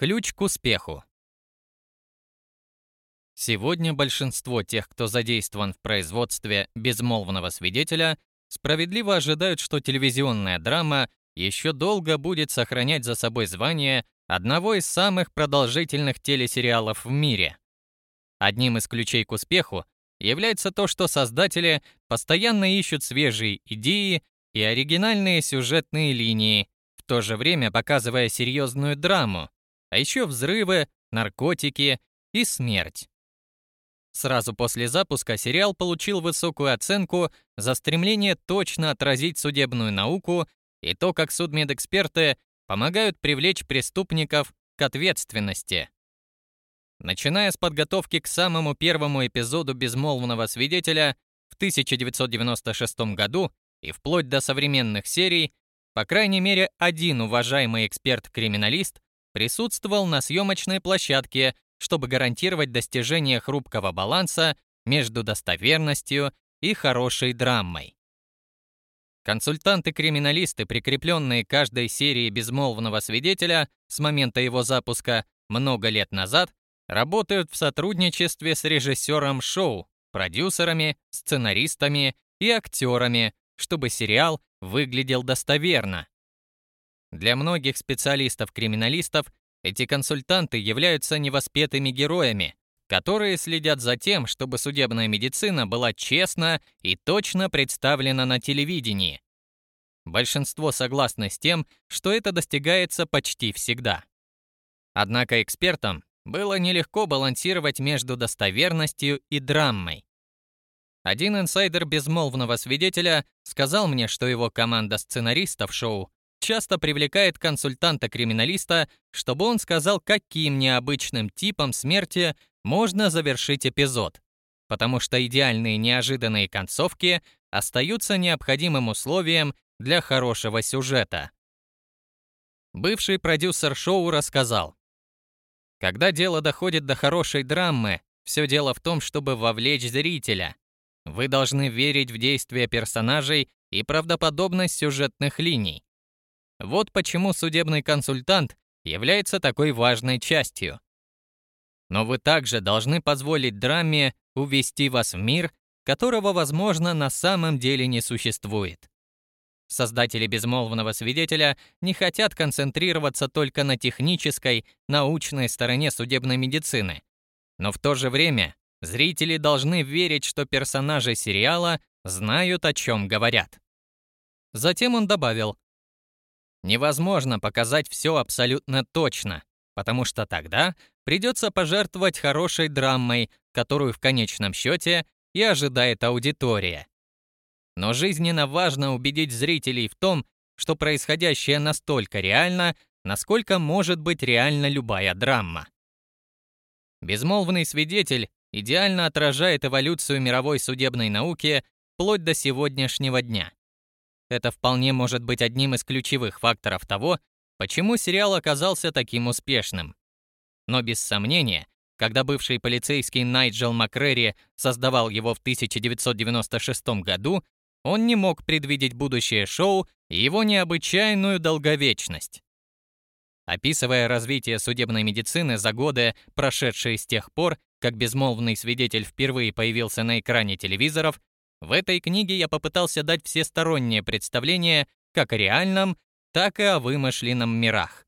Ключ к успеху. Сегодня большинство тех, кто задействован в производстве безмолвного свидетеля, справедливо ожидают, что телевизионная драма еще долго будет сохранять за собой звание одного из самых продолжительных телесериалов в мире. Одним из ключей к успеху является то, что создатели постоянно ищут свежие идеи и оригинальные сюжетные линии, в то же время показывая серьезную драму, а еще взрывы, наркотики и смерть. Сразу после запуска сериал получил высокую оценку за стремление точно отразить судебную науку и то, как судмедэксперты помогают привлечь преступников к ответственности. Начиная с подготовки к самому первому эпизоду «Безмолвного свидетеля» в 1996 году и вплоть до современных серий, по крайней мере, один уважаемый эксперт-криминалист присутствовал на съемочной площадке чтобы гарантировать достижение хрупкого баланса между достоверностью и хорошей драмой. Консультанты-криминалисты, прикрепленные каждой серии безмолвного свидетеля с момента его запуска много лет назад, работают в сотрудничестве с режиссером шоу, продюсерами, сценаристами и актерами, чтобы сериал выглядел достоверно. Для многих специалистов-криминалистов эти консультанты являются невоспетыми героями, которые следят за тем, чтобы судебная медицина была честно и точно представлена на телевидении. Большинство согласны с тем, что это достигается почти всегда. Однако экспертам было нелегко балансировать между достоверностью и драмой. Один инсайдер безмолвного свидетеля сказал мне, что его команда сценаристов шоу часто привлекает консультанта-криминалиста, чтобы он сказал, каким необычным типом смерти можно завершить эпизод, потому что идеальные неожиданные концовки остаются необходимым условием для хорошего сюжета. Бывший продюсер шоу рассказал, когда дело доходит до хорошей драмы, все дело в том, чтобы вовлечь зрителя. Вы должны верить в действия персонажей и правдоподобность сюжетных линий. Вот почему судебный консультант является такой важной частью. Но вы также должны позволить драме увести вас в мир, которого, возможно, на самом деле не существует. Создатели «Безмолвного свидетеля» не хотят концентрироваться только на технической, научной стороне судебной медицины. Но в то же время зрители должны верить, что персонажи сериала знают, о чем говорят. Затем он добавил, Невозможно показать все абсолютно точно, потому что тогда придется пожертвовать хорошей драмой, которую в конечном счете и ожидает аудитория. Но жизненно важно убедить зрителей в том, что происходящее настолько реально, насколько может быть реальна любая драма. Безмолвный свидетель идеально отражает эволюцию мировой судебной науки вплоть до сегодняшнего дня. Это вполне может быть одним из ключевых факторов того, почему сериал оказался таким успешным. Но без сомнения, когда бывший полицейский Найджел Макрери создавал его в 1996 году, он не мог предвидеть будущее шоу и его необычайную долговечность. Описывая развитие судебной медицины за годы, прошедшие с тех пор, как безмолвный свидетель впервые появился на экране телевизоров, в этой книге я попытался дать всестороннее представление как о реальном, так и о вымышленном мирах.